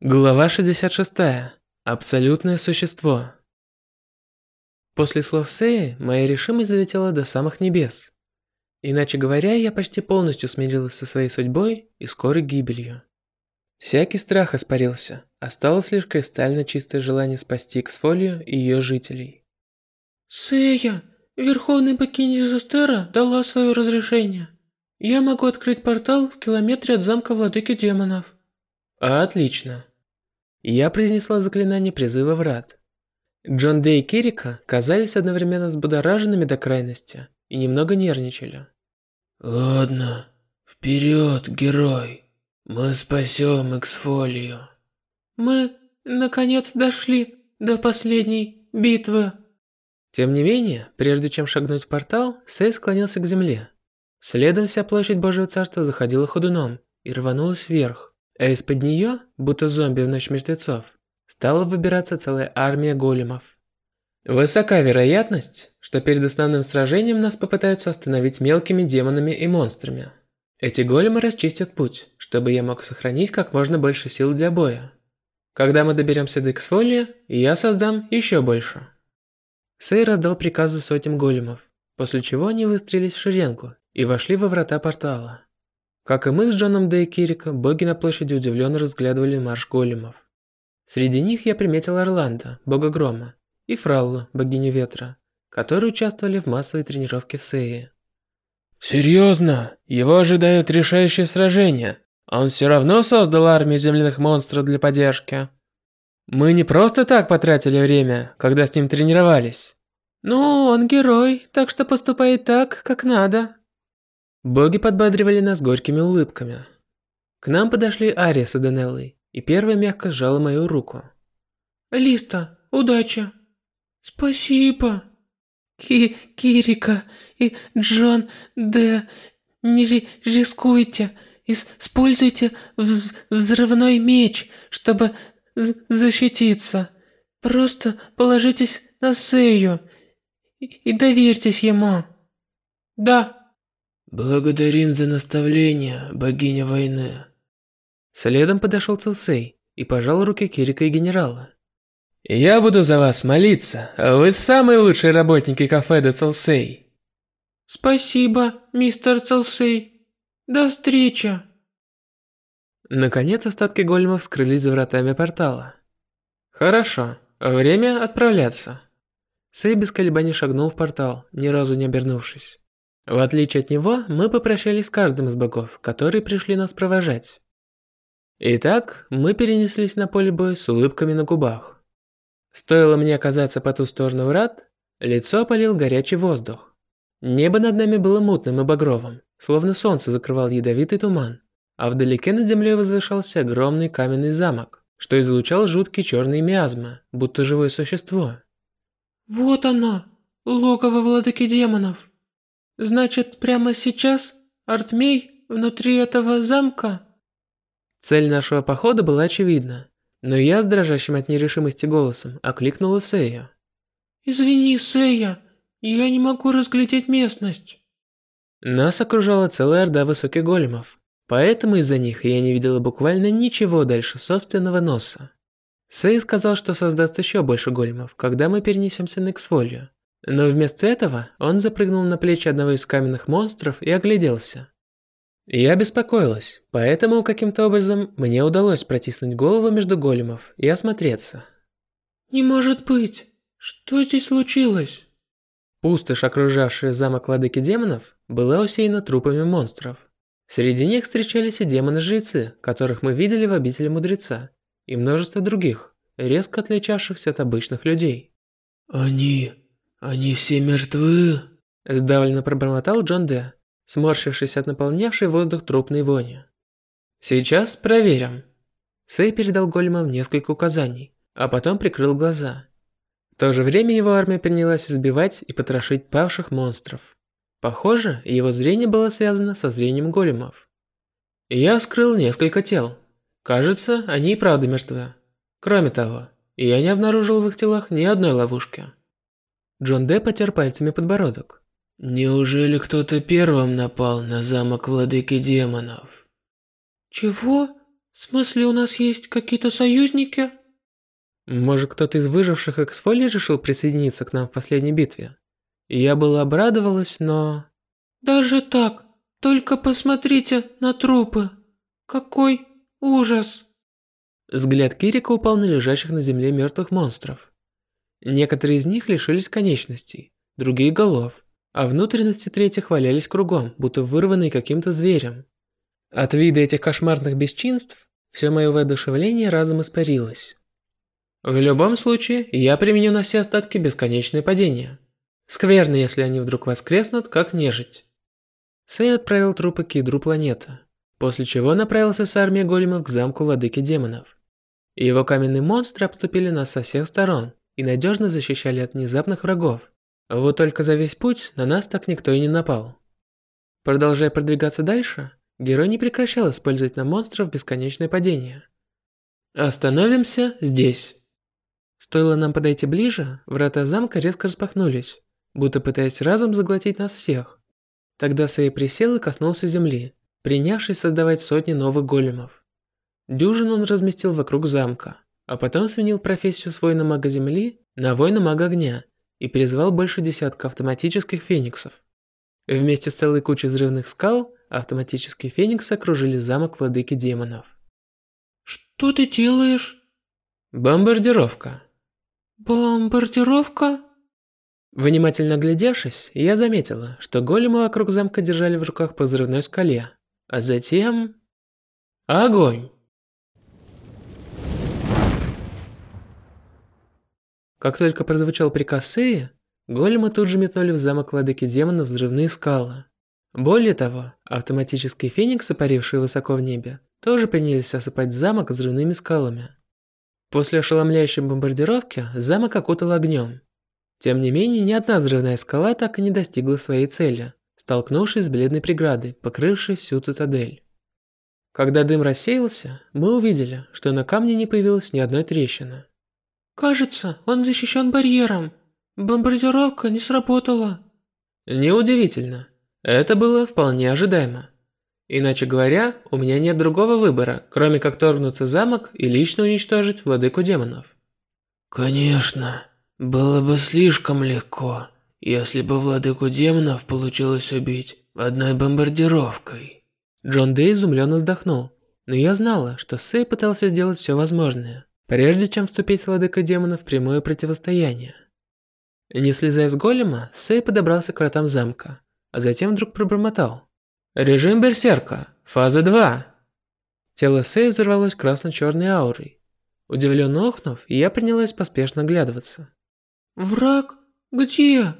Глава 66. Абсолютное существо. После слов Сеи, моя решимость залетела до самых небес. Иначе говоря, я почти полностью смирилась со своей судьбой и скорой гибелью. Всякий страх испарился, осталось лишь кристально чистое желание спасти Ксфолию и ее жителей. Сэя, Верховная богиня Зустера дала свое разрешение. Я могу открыть портал в километре от замка Владыки Демонов. Отлично. Я произнесла заклинание призыва врат. Джон Дэй и Кирика казались одновременно взбудораженными до крайности и немного нервничали. Ладно, вперед, герой. Мы спасем Эксфолию. Мы, наконец, дошли до последней битвы. Тем не менее, прежде чем шагнуть в портал, Сэй склонился к земле. Следом вся площадь Божьего Царства заходила ходуном и рванулась вверх а из-под нее, будто зомби в ночь мертвецов, стала выбираться целая армия големов. Высока вероятность, что перед основным сражением нас попытаются остановить мелкими демонами и монстрами. Эти големы расчистят путь, чтобы я мог сохранить как можно больше сил для боя. Когда мы доберемся до Эксфолия, я создам еще больше. Сей раздал приказы сотням големов, после чего они выстрелились в шеренку и вошли во врата портала. Как и мы с Джоном Дэй Кирика, боги на площади удивленно разглядывали марш големов. Среди них я приметил Орландо, бога грома, и Фраллу, богиню ветра, которые участвовали в массовой тренировке Сеи. Серьезно? Его ожидает решающее сражение, а он все равно создал армию земляных монстров для поддержки. Мы не просто так потратили время, когда с ним тренировались. Ну, он герой, так что поступает так, как надо. Боги подбадривали нас горькими улыбками. К нам подошли Ария с Эденеллой, и первая мягко сжала мою руку. «Листа, удачи!» «Спасибо!» Ки Кирика и Джон Д. Не ри рискуйте. Используйте вз взрывной меч, чтобы защититься. Просто положитесь на Сею и, и доверьтесь ему. Да. Благодарим за наставление, богиня войны. Следом подошел Целсей и пожал руки Кирика и генерала. Я буду за вас молиться. Вы самые лучшие работники кафе де Целсей. Спасибо, мистер Целсей. До встречи. Наконец остатки големов скрылись за вратами портала. Хорошо, время отправляться. Сей без колебаний шагнул в портал, ни разу не обернувшись. В отличие от него, мы попрощались с каждым из богов, которые пришли нас провожать. Итак, мы перенеслись на поле боя с улыбками на губах. Стоило мне оказаться по ту сторону врат, лицо опалил горячий воздух. Небо над нами было мутным и багровым, словно солнце закрывал ядовитый туман, а вдалеке над землей возвышался огромный каменный замок, что излучал жуткие черные миазмы, будто живое существо. «Вот оно, логово владыки демонов!» Значит, прямо сейчас Артмей внутри этого замка? Цель нашего похода была очевидна, но я с дрожащим от нерешимости голосом окликнула Сея. «Извини, Сея, я не могу разглядеть местность». Нас окружала целая орда высоких големов, поэтому из-за них я не видела буквально ничего дальше собственного носа. Сей сказал, что создаст еще больше големов, когда мы перенесемся на Эксфолию. Но вместо этого он запрыгнул на плечи одного из каменных монстров и огляделся. Я беспокоилась, поэтому каким-то образом мне удалось протиснуть голову между големов и осмотреться. «Не может быть! Что здесь случилось?» Пустошь, окружавшая замок владыки демонов, была усеяна трупами монстров. Среди них встречались и демоны-жрецы, которых мы видели в обители мудреца, и множество других, резко отличавшихся от обычных людей. «Они «Они все мертвы?» Сдавленно пробормотал Джон Д, сморщившись от наполнявшей воздух трупной вони. «Сейчас проверим». Сэй передал големам несколько указаний, а потом прикрыл глаза. В то же время его армия принялась избивать и потрошить павших монстров. Похоже, его зрение было связано со зрением големов. Я скрыл несколько тел. Кажется, они и правда мертвы. Кроме того, я не обнаружил в их телах ни одной ловушки. Джон Д потер пальцами подбородок. Неужели кто-то первым напал на замок владыки демонов? Чего? В смысле, у нас есть какие-то союзники? Может, кто-то из выживших Эксфолий решил присоединиться к нам в последней битве? Я была обрадовалась, но... Даже так? Только посмотрите на трупы. Какой ужас. Взгляд Кирика упал на лежащих на земле мертвых монстров. Некоторые из них лишились конечностей, другие голов, а внутренности третьих валялись кругом, будто вырванные каким-то зверем. От вида этих кошмарных бесчинств все мое воодушевление разом испарилось. В любом случае, я применю на все остатки бесконечное падение. Скверно, если они вдруг воскреснут, как нежить. Сэй отправил трупы к ядру планеты, после чего направился с армией големов к замку владыки демонов. Его каменные монстры обступили нас со всех сторон и надежно защищали от внезапных врагов. Вот только за весь путь на нас так никто и не напал. Продолжая продвигаться дальше, герой не прекращал использовать на монстров бесконечное падение. Остановимся здесь. Стоило нам подойти ближе, врата замка резко распахнулись, будто пытаясь разом заглотить нас всех. Тогда Сэй присел и коснулся земли, принявшись создавать сотни новых големов. Дюжин он разместил вокруг замка, а потом сменил профессию с воина-мага земли на воина-мага огня и призвал больше десятка автоматических фениксов. Вместе с целой кучей взрывных скал автоматические фениксы окружили замок владыки демонов. «Что ты делаешь?» «Бомбардировка». «Бомбардировка?» Внимательно глядевшись, я заметила, что големы вокруг замка держали в руках по взрывной скале, а затем... Огонь! Как только прозвучал приказ Сеи, големы тут же метнули в замок владыки демонов взрывные скалы. Более того, автоматические фениксы, парившие высоко в небе, тоже принялись осыпать замок взрывными скалами. После ошеломляющей бомбардировки замок окутал огнем. Тем не менее, ни одна взрывная скала так и не достигла своей цели, столкнувшись с бледной преградой, покрывшей всю цитадель. Когда дым рассеялся, мы увидели, что на камне не появилось ни одной трещины. Кажется, он защищен барьером. Бомбардировка не сработала. Неудивительно. Это было вполне ожидаемо. Иначе говоря, у меня нет другого выбора, кроме как торгнуться замок и лично уничтожить владыку демонов. Конечно, было бы слишком легко, если бы владыку демонов получилось убить одной бомбардировкой. Джон Дэй изумленно вздохнул, но я знала, что Сэй пытался сделать все возможное, прежде чем вступить с владыкой демонов в прямое противостояние. Не слезая с голема, Сэй подобрался к вратам замка, а затем вдруг пробормотал. «Режим Берсерка, фаза 2!» Тело Сэй взорвалось красно-черной аурой. Удивленно охнув, я принялась поспешно оглядываться. «Враг? Где?»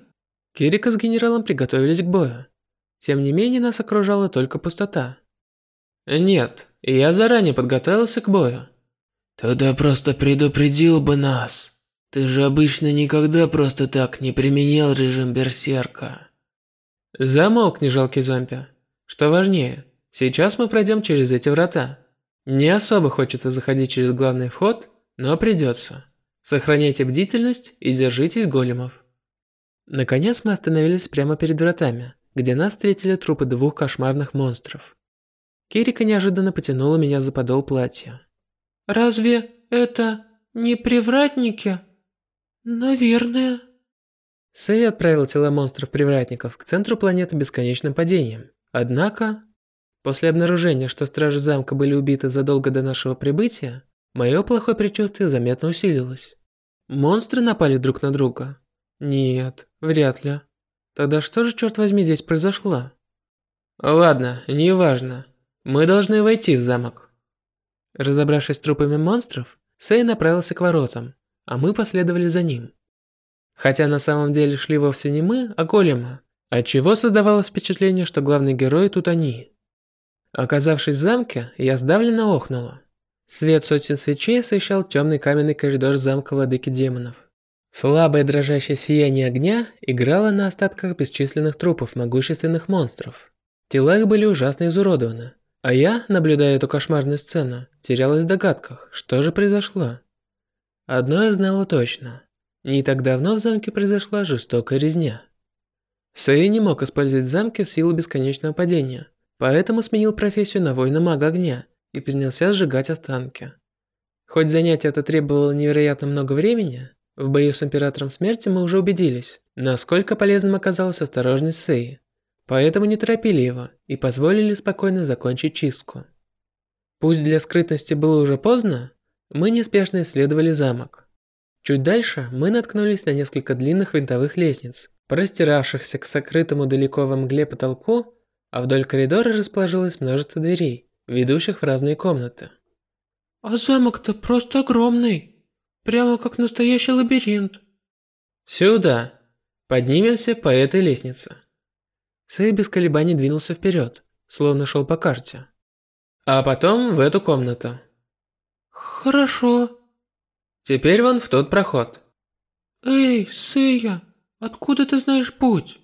Кирика с генералом приготовились к бою. Тем не менее, нас окружала только пустота. «Нет, я заранее подготовился к бою. Тогда просто предупредил бы нас. Ты же обычно никогда просто так не применял режим берсерка. Замолкни, жалкий зомби. Что важнее, сейчас мы пройдем через эти врата. Не особо хочется заходить через главный вход, но придется. Сохраняйте бдительность и держитесь големов. Наконец мы остановились прямо перед вратами, где нас встретили трупы двух кошмарных монстров. Кирика неожиданно потянула меня за подол платья. Разве это не привратники? Наверное. Сэй отправил тела монстров-привратников к центру планеты бесконечным падением. Однако, после обнаружения, что стражи замка были убиты задолго до нашего прибытия, мое плохое предчувствие заметно усилилось. Монстры напали друг на друга? Нет, вряд ли. Тогда что же, черт возьми, здесь произошло? Ладно, неважно. Мы должны войти в замок. Разобравшись с трупами монстров, Сэй направился к воротам, а мы последовали за ним. Хотя на самом деле шли вовсе не мы, а големы, отчего создавалось впечатление, что главный герой тут они. Оказавшись в замке, я сдавленно охнула. Свет сотен свечей освещал темный каменный коридор замка владыки демонов. Слабое дрожащее сияние огня играло на остатках бесчисленных трупов могущественных монстров. Тела их были ужасно изуродованы, а я, наблюдая эту кошмарную сцену, терялась в догадках, что же произошло. Одно я знала точно. Не так давно в замке произошла жестокая резня. Сэй не мог использовать в замке силу бесконечного падения, поэтому сменил профессию на воина-мага огня и принялся сжигать останки. Хоть занятие это требовало невероятно много времени, в бою с Императором Смерти мы уже убедились, насколько полезным оказалась осторожность Сеи. Поэтому не торопили его и позволили спокойно закончить чистку. Пусть для скрытности было уже поздно, мы неспешно исследовали замок. Чуть дальше мы наткнулись на несколько длинных винтовых лестниц, простиравшихся к сокрытому далеко во мгле потолку, а вдоль коридора расположилось множество дверей, ведущих в разные комнаты. А замок-то просто огромный. Прямо как настоящий лабиринт. Сюда. Поднимемся по этой лестнице. Сэй без колебаний двинулся вперед, словно шел по карте. А потом в эту комнату. Хорошо. Теперь вон в тот проход. Эй, Сэя, откуда ты знаешь путь?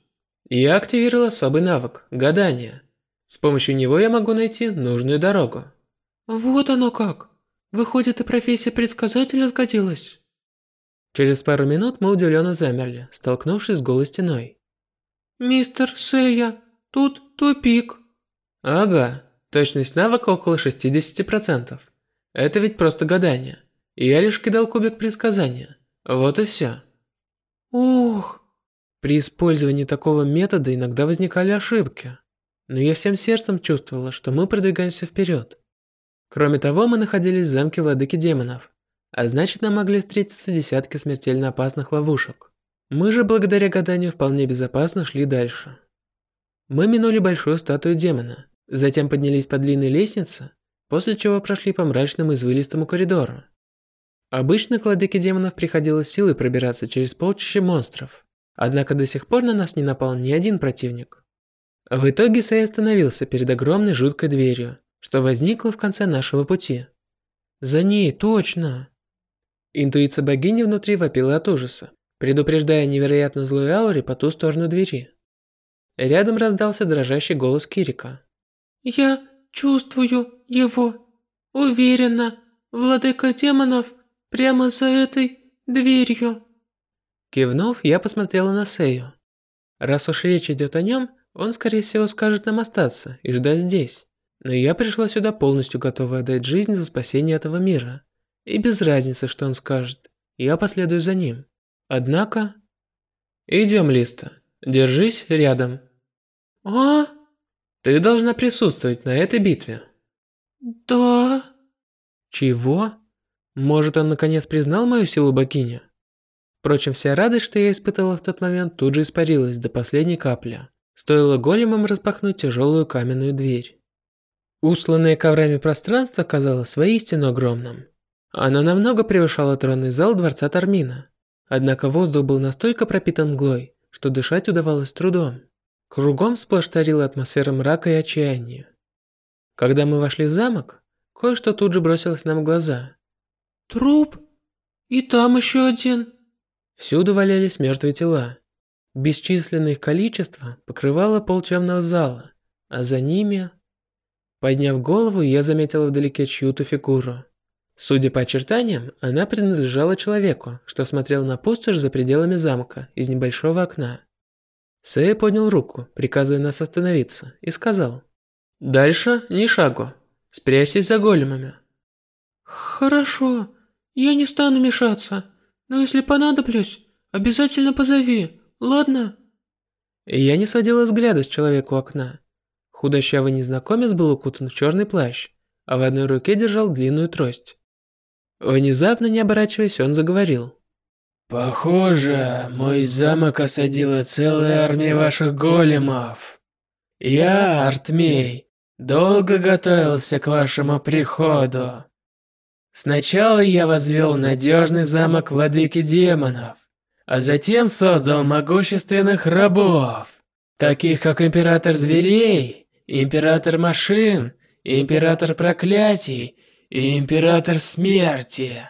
Я активировал особый навык – гадание. С помощью него я могу найти нужную дорогу. Вот оно как. Выходит, и профессия предсказателя сгодилась. Через пару минут мы удивленно замерли, столкнувшись с голой стеной. Мистер Сэя, тут тупик. Ага, точность навыка около 60%. Это ведь просто гадание. Я лишь кидал кубик предсказания. Вот и все. Ух. При использовании такого метода иногда возникали ошибки. Но я всем сердцем чувствовала, что мы продвигаемся вперед. Кроме того, мы находились в замке владыки демонов, а значит нам могли встретиться десятки смертельно опасных ловушек. Мы же благодаря гаданию вполне безопасно шли дальше. Мы минули большую статую демона, затем поднялись по длинной лестнице, после чего прошли по мрачному извилистому коридору. Обычно к владыке демонов приходилось силой пробираться через полчища монстров, однако до сих пор на нас не напал ни один противник. В итоге Сэй остановился перед огромной жуткой дверью, что возникло в конце нашего пути. За ней, точно. Интуиция богини внутри вопила от ужаса, предупреждая невероятно злой ауре по ту сторону двери. Рядом раздался дрожащий голос Кирика. «Я чувствую его. Уверенно. Владыка демонов прямо за этой дверью». Кивнув, я посмотрела на Сею. Раз уж речь идет о нем, он скорее всего скажет нам остаться и ждать здесь. Но я пришла сюда полностью готова отдать жизнь за спасение этого мира. И без разницы, что он скажет. Я последую за ним. Однако... Идем, Листа. Держись рядом. А? Ты должна присутствовать на этой битве. Да. Чего? Может, он наконец признал мою силу богини? Впрочем, вся радость, что я испытывала в тот момент, тут же испарилась до последней капли. Стоило големам распахнуть тяжелую каменную дверь. Усланное коврами пространство казалось воистину огромным. Оно намного превышало тронный зал дворца Тармина. Однако воздух был настолько пропитан мглой, что дышать удавалось трудом. Кругом сплошь тарила атмосфера мрака и отчаяния. Когда мы вошли в замок, кое-что тут же бросилось нам в глаза. Труп? И там еще один. Всюду валялись мертвые тела. Бесчисленное их количество покрывало пол темного зала, а за ними Подняв голову, я заметила вдалеке чью-то фигуру. Судя по очертаниям, она принадлежала человеку, что смотрел на пустошь за пределами замка из небольшого окна. Сэй поднял руку, приказывая нас остановиться, и сказал. «Дальше ни шагу. Спрячьтесь за големами». «Хорошо. Я не стану мешаться. Но если понадоблюсь, обязательно позови, ладно?» Я не сводила взгляда с человека у окна. Худощавый незнакомец был укутан в черный плащ, а в одной руке держал длинную трость. Внезапно, не оборачиваясь, он заговорил. «Похоже, мой замок осадила целая армия ваших големов. Я, Артмей, долго готовился к вашему приходу. Сначала я возвел надежный замок владыки демонов, а затем создал могущественных рабов, таких как Император Зверей Император машин, Император проклятий Император смерти.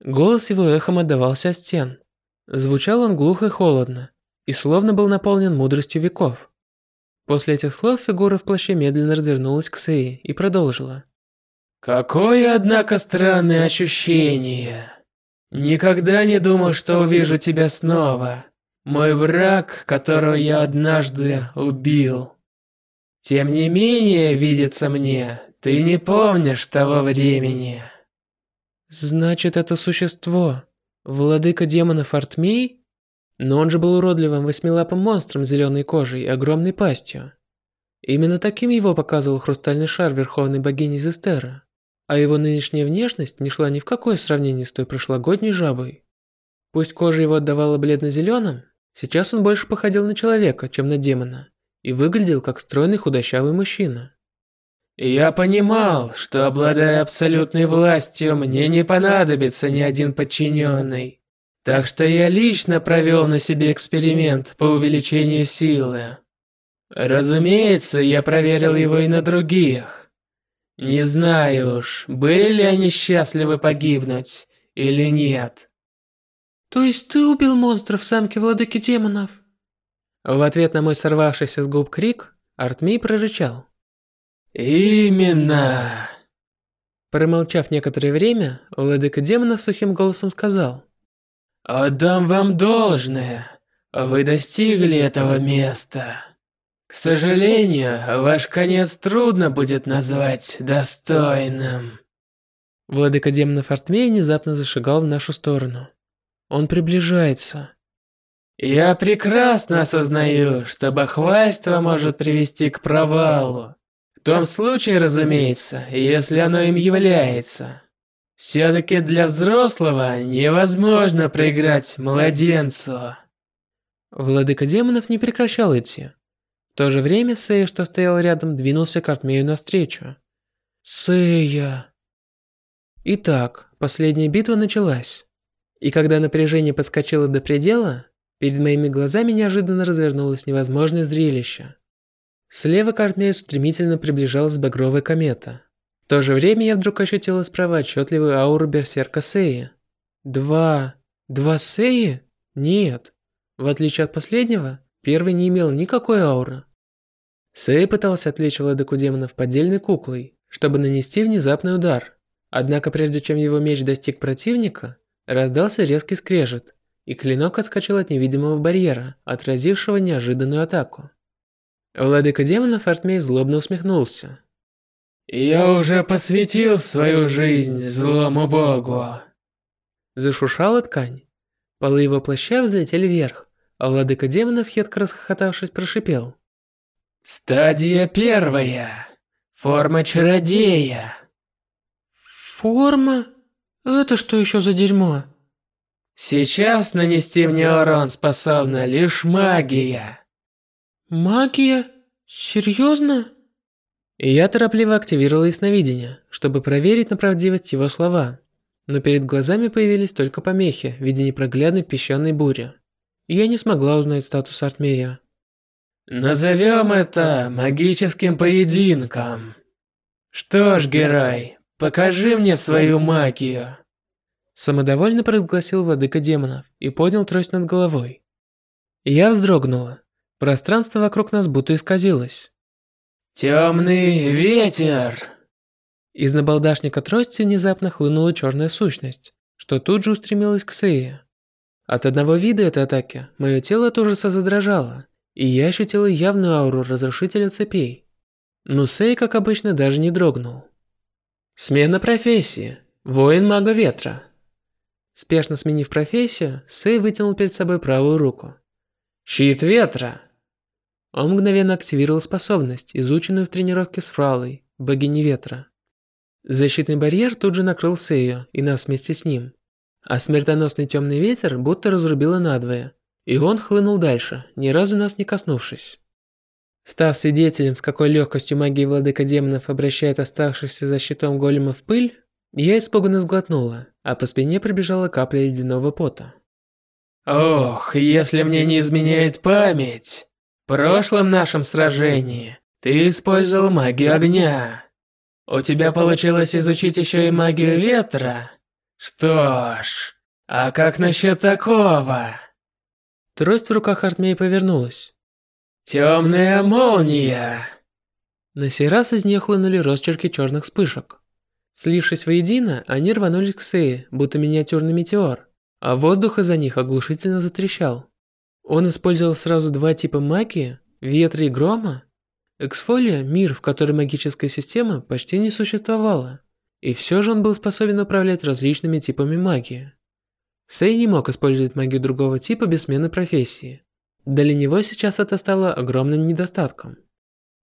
Голос его эхом отдавался от стен. Звучал он глухо и холодно, и словно был наполнен мудростью веков. После этих слов фигура в плаще медленно развернулась к Сеи и продолжила. «Какое, однако, странное ощущение. Никогда не думал, что увижу тебя снова. Мой враг, которого я однажды убил. Тем не менее, видится мне, Ты не помнишь того времени. Значит, это существо. Владыка демонов Артмей? Но он же был уродливым восьмилапым монстром с зеленой кожей и огромной пастью. Именно таким его показывал хрустальный шар верховной богини Зестера. А его нынешняя внешность не шла ни в какое сравнение с той прошлогодней жабой. Пусть кожа его отдавала бледно-зеленым, сейчас он больше походил на человека, чем на демона, и выглядел как стройный худощавый мужчина. Я понимал, что обладая абсолютной властью, мне не понадобится ни один подчиненный. Так что я лично провел на себе эксперимент по увеличению силы. Разумеется, я проверил его и на других. Не знаю уж, были ли они счастливы погибнуть или нет. То есть ты убил монстров в замке владыки демонов? В ответ на мой сорвавшийся с губ крик, Артмей прорычал. «Именно!» Промолчав некоторое время, владыка демона сухим голосом сказал. «Отдам вам должное. Вы достигли этого места. К сожалению, ваш конец трудно будет назвать достойным». Владыка демонов Артмей внезапно зашагал в нашу сторону. Он приближается. «Я прекрасно осознаю, что бахвальство может привести к провалу том случае, разумеется, если оно им является. Все-таки для взрослого невозможно проиграть младенцу. Владыка демонов не прекращал идти. В то же время Сея, что стоял рядом, двинулся к Артмею навстречу. Сея. Итак, последняя битва началась. И когда напряжение подскочило до предела, перед моими глазами неожиданно развернулось невозможное зрелище. Слева к Артмею стремительно приближалась багровая комета. В то же время я вдруг ощутила справа отчетливую ауру берсерка Сеи. Два... Два Сеи? Нет. В отличие от последнего, первый не имел никакой ауры. Сэй пытался отвлечь владыку демонов поддельной куклой, чтобы нанести внезапный удар. Однако прежде чем его меч достиг противника, раздался резкий скрежет, и клинок отскочил от невидимого барьера, отразившего неожиданную атаку. Владыка демонов Артмей злобно усмехнулся. «Я уже посвятил свою жизнь злому богу!» Зашушала ткань. Полы его плаща взлетели вверх, а владыка демонов, едко расхохотавшись, прошипел. «Стадия первая. Форма чародея». «Форма? Это что еще за дерьмо?» «Сейчас нанести мне урон способна лишь магия». Магия? Серьезно? И я торопливо активировал ясновидение, чтобы проверить на правдивость его слова. Но перед глазами появились только помехи в виде непроглядной песчаной бури. И я не смогла узнать статус Артмея. Назовем это магическим поединком. Что ж, герой, покажи мне свою магию. Самодовольно провозгласил владыка демонов и поднял трость над головой. Я вздрогнула. Пространство вокруг нас будто исказилось. Темный ветер. Из набалдашника трости внезапно хлынула черная сущность, что тут же устремилась к Сее. От одного вида этой атаки мое тело тоже задрожало, и я ощутила явную ауру разрушителя цепей. Но Сей, как обычно, даже не дрогнул. Смена профессии. Воин мага ветра. Спешно сменив профессию, Сей вытянул перед собой правую руку. Щит ветра. Он мгновенно активировал способность, изученную в тренировке с Фралой, богиней ветра. Защитный барьер тут же накрыл Сею и нас вместе с ним. А смертоносный темный ветер будто разрубило надвое, и он хлынул дальше, ни разу нас не коснувшись. Став свидетелем, с какой легкостью магия владыка демонов обращает оставшихся за щитом голема в пыль, я испуганно сглотнула, а по спине пробежала капля ледяного пота. Ох, если мне не изменяет память. В прошлом нашем сражении ты использовал магию огня. У тебя получилось изучить еще и магию ветра? Что ж, а как насчет такого? Трость в руках Артмей повернулась. Темная молния. На сей раз из нее хлынули росчерки черных вспышек. Слившись воедино, они рванулись к Сее, будто миниатюрный метеор а воздух из-за них оглушительно затрещал. Он использовал сразу два типа магии, ветра и грома. Эксфолия – мир, в котором магическая система почти не существовала. И все же он был способен управлять различными типами магии. Сэй не мог использовать магию другого типа без смены профессии. Для него сейчас это стало огромным недостатком.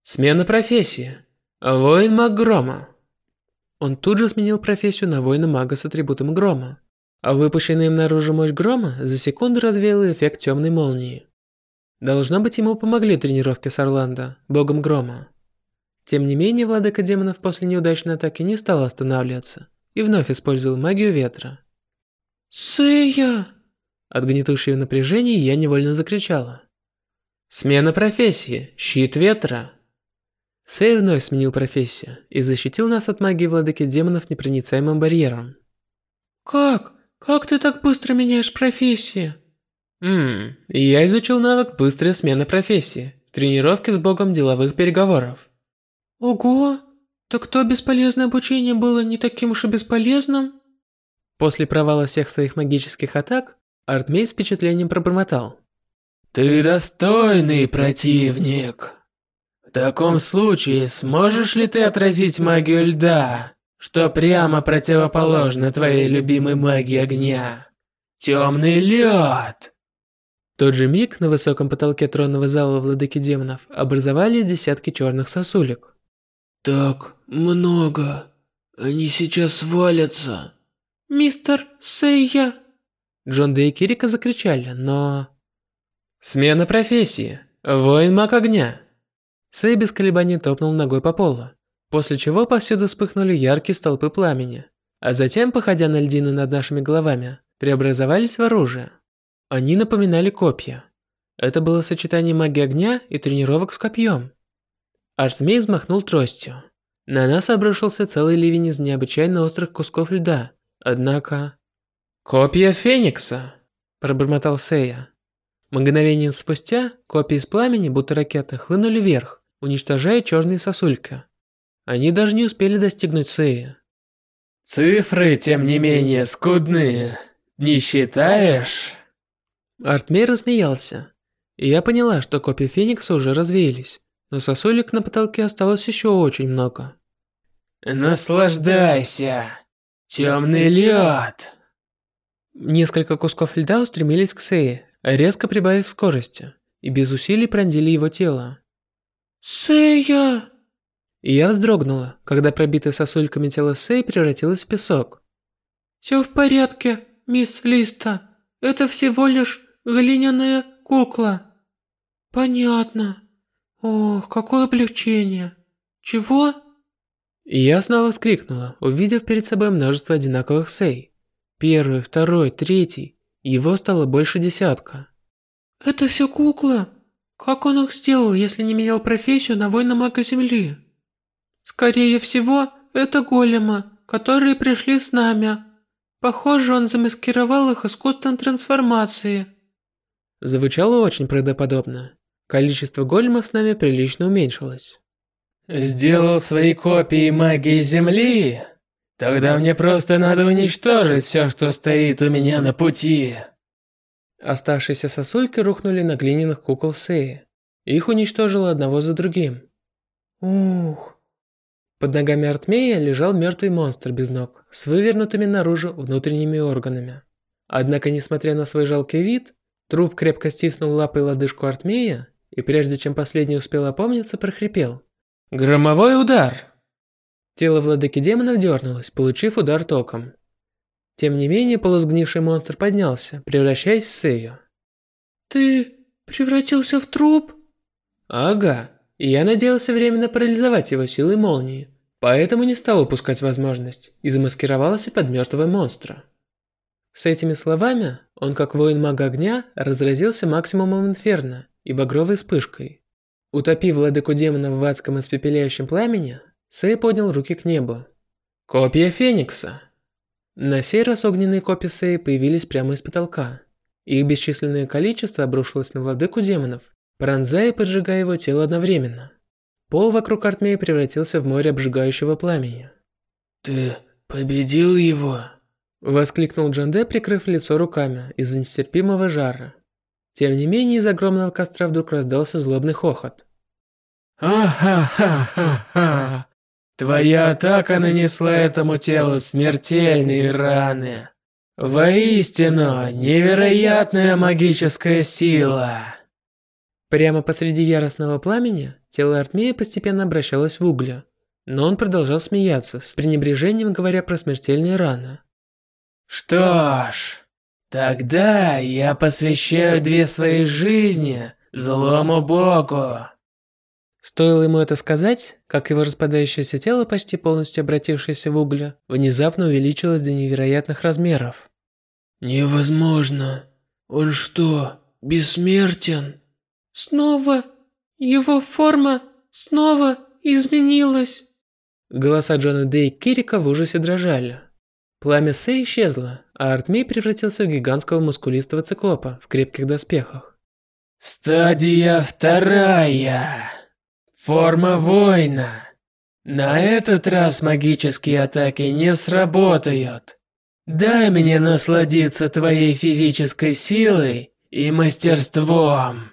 Смена профессии. Воин-маг грома. Он тут же сменил профессию на воина-мага с атрибутом грома. А выпущенная им наружу мощь грома за секунду развеяла эффект темной молнии. Должно быть, ему помогли тренировки с Орландо, богом грома. Тем не менее, владыка демонов после неудачной атаки не стал останавливаться и вновь использовал магию ветра. «Сэя!» От гнетущего напряжения я невольно закричала. «Смена профессии! Щит ветра!» Сэй вновь сменил профессию и защитил нас от магии владыки демонов непроницаемым барьером. «Как? Как ты так быстро меняешь профессии?» Ммм, я изучил навык быстрой смены профессии в тренировке с богом деловых переговоров. Ого! Так то бесполезное обучение было не таким уж и бесполезным? После провала всех своих магических атак, Артмей с впечатлением пробормотал. Ты достойный противник. В таком случае, сможешь ли ты отразить магию льда, что прямо противоположно твоей любимой магии огня? Темный лед. В тот же миг на высоком потолке тронного зала владыки демонов образовались десятки черных сосулек. Так много. Они сейчас свалятся. Мистер Сейя. Джон Дэй и Кирика закричали, но... Смена профессии. Воин-маг огня. Сэй без колебаний топнул ногой по полу, после чего повсюду вспыхнули яркие столпы пламени, а затем, походя на льдины над нашими головами, преобразовались в оружие. Они напоминали копья. Это было сочетание магии огня и тренировок с копьем. Артмей взмахнул тростью. На нас обрушился целый ливень из необычайно острых кусков льда. Однако... «Копья Феникса!» – пробормотал Сея. Мгновением спустя копии из пламени, будто ракеты, хлынули вверх, уничтожая черные сосульки. Они даже не успели достигнуть Сея. «Цифры, тем не менее, скудные. Не считаешь?» Артмей рассмеялся, и я поняла, что копии Феникса уже развеялись, но сосулек на потолке осталось еще очень много. «Наслаждайся! Темный лед!» Несколько кусков льда устремились к Сее, резко прибавив скорости, и без усилий пронзили его тело. «Сэя!» И я вздрогнула, когда пробитое сосульками тело Сэй превратилось в песок. «Все в порядке, мисс Листа. Это всего лишь глиняная кукла». «Понятно. Ох, какое облегчение. Чего?» И я снова вскрикнула, увидев перед собой множество одинаковых Сэй. Первый, второй, третий. Его стало больше десятка. «Это все кукла. Как он их сделал, если не менял профессию на воина-мага Земли?» «Скорее всего, это големы, которые пришли с нами. Похоже, он замаскировал их искусством трансформации». Звучало очень правдоподобно. Количество големов с нами прилично уменьшилось. «Сделал свои копии магии Земли? Тогда мне просто надо уничтожить все, что стоит у меня на пути». Оставшиеся сосульки рухнули на глиняных кукол Сеи. Их уничтожило одного за другим. Ух. Под ногами Артмея лежал мертвый монстр без ног, с вывернутыми наружу внутренними органами. Однако, несмотря на свой жалкий вид, труп крепко стиснул лапой лодыжку Артмея и прежде чем последний успел опомниться, прохрипел. «Громовой удар!» Тело владыки демонов дернулось, получив удар током. Тем не менее, полусгнивший монстр поднялся, превращаясь в Сею. «Ты превратился в труп?» «Ага, я надеялся временно парализовать его силой молнии, поэтому не стал упускать возможность и замаскировался под мертвого монстра». С этими словами он, как воин мага огня, разразился максимумом инферно и багровой вспышкой. Утопив владыку демонов в адском испепеляющем пламени, Сэй поднял руки к небу. «Копия Феникса!» На сей раз огненные копии Сэй появились прямо из потолка. Их бесчисленное количество обрушилось на владыку демонов, пронзая и поджигая его тело одновременно. Пол вокруг Артмея превратился в море обжигающего пламени. «Ты победил его?» Воскликнул Джанде, прикрыв лицо руками из-за нестерпимого жара. Тем не менее, из огромного костра вдруг раздался злобный хохот. Ахахахаха. Твоя атака нанесла этому телу смертельные раны. Воистину, невероятная магическая сила. Прямо посреди яростного пламени тело Артмея постепенно обращалось в угли. Но он продолжал смеяться, с пренебрежением говоря про смертельные раны. Что ж, тогда я посвящаю две свои жизни злому богу. Стоило ему это сказать, как его распадающееся тело, почти полностью обратившееся в угли, внезапно увеличилось до невероятных размеров. Невозможно. Он что, бессмертен? Снова его форма снова изменилась. Голоса Джона Дэй и Кирика в ужасе дрожали. Пламя Сэй исчезло, а Артмей превратился в гигантского мускулистого циклопа в крепких доспехах. Стадия вторая. Форма воина. На этот раз магические атаки не сработают. Дай мне насладиться твоей физической силой и мастерством.